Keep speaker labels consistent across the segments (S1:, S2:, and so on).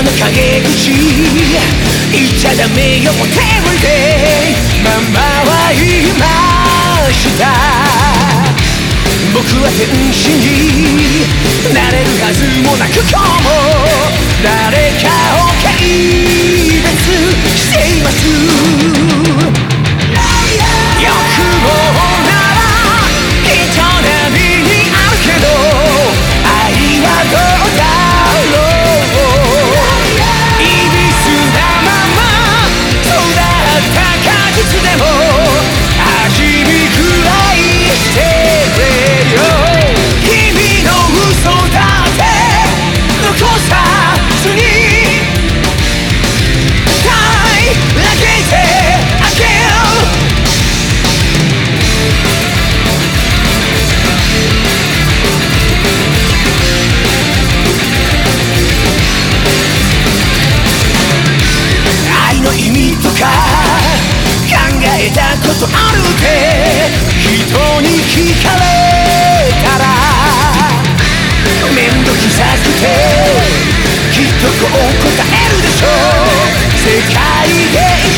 S1: の陰口言っちゃダメよ手を入れママは言いました。僕は天使になれるはずもなく今日も。えたことあるって人に聞かれたら面倒くさくてきっとこう答えるでしょう。世界で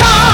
S1: is